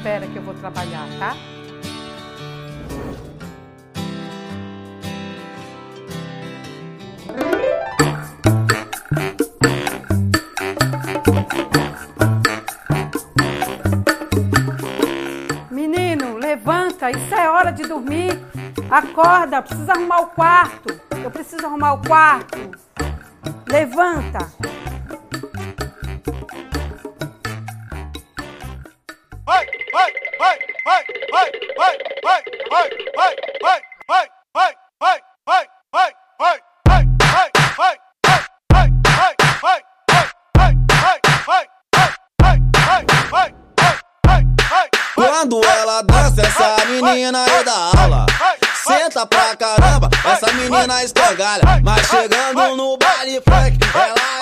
espera que eu vou trabalhar, tá? Menino, levanta, isso é hora de dormir. Acorda, precisa arrumar o quarto. Eu preciso arrumar o quarto. Levanta. Vai, vai, vai, vai, vai, vai, vai, vai, vai, vai, vai, vai, Quando ela dança, essa menina é da aula. Senta pra caramba, essa menina escangalha. Mas chegando no baile funk, ela é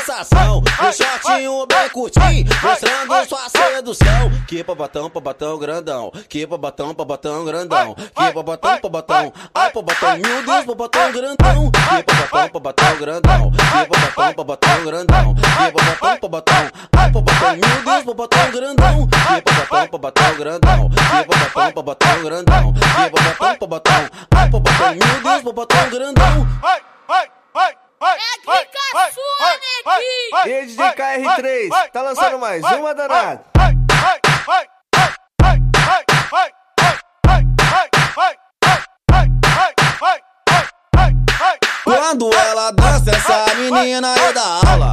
sensação. Um shortinho bem curtinho, mostrando sua sedução. Que pabatão, pabatão grandão. Que pabatão, pabatão grandão. Que pabatão, pabatão. Ai, pabatão, meu Deus, pabatão grandão. Que pabatão, pabatão grandão. Que pabatão, pabatão grandão. Que pabatão, pabatão. Ai, pabatão, meu Deus, pabatão grandão. Que pabatão, pabatão grandão. Que pabatão, pabatão grandão. Que pabatão, pabatão. Ai, pabatão, meu Deus, pabatão grandão. Ai, ai, ai, ai. Desde KR3, tá lançando mais uma danada. Quando ela dança, essa menina é da aula.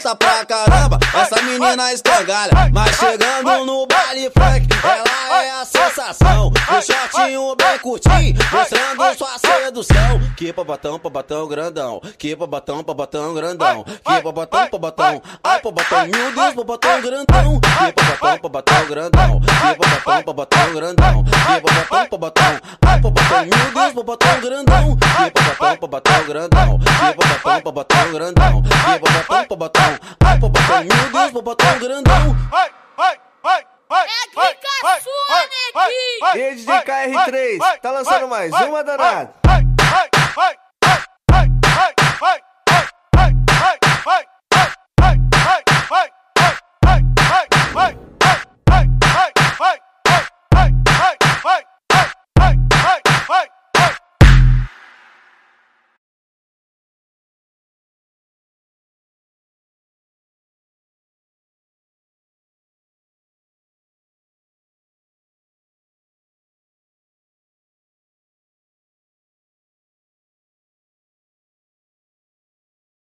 Senta pra caramba, essa menina escangalha. Mas chegando no baile funk, ela é a sensação. O shortinho bem curtinho, mostrando sua sedução. Que babatão, babatão grandão. Que babatão, babatão grandão. Que babatão, babatão. Ai, babatão, meu Deus, babatão grandão. Que babatão, babatão grandão. Que babatão, babatão grandão. Que babatão, babatão. Ai, babatão, meu pro botão grandão. E pro botão pro botão grandão. E pro botão pro botão grandão. E pro botão pro botão. Ai, pro botão, meu Deus, pro botão grandão. Ai, ai, ai. É aqui, caçua, neguinho! E DJ KR3, tá lançando mais uma danada. Ai, ai, ai, ai, ai, ai, ai, ai, ai.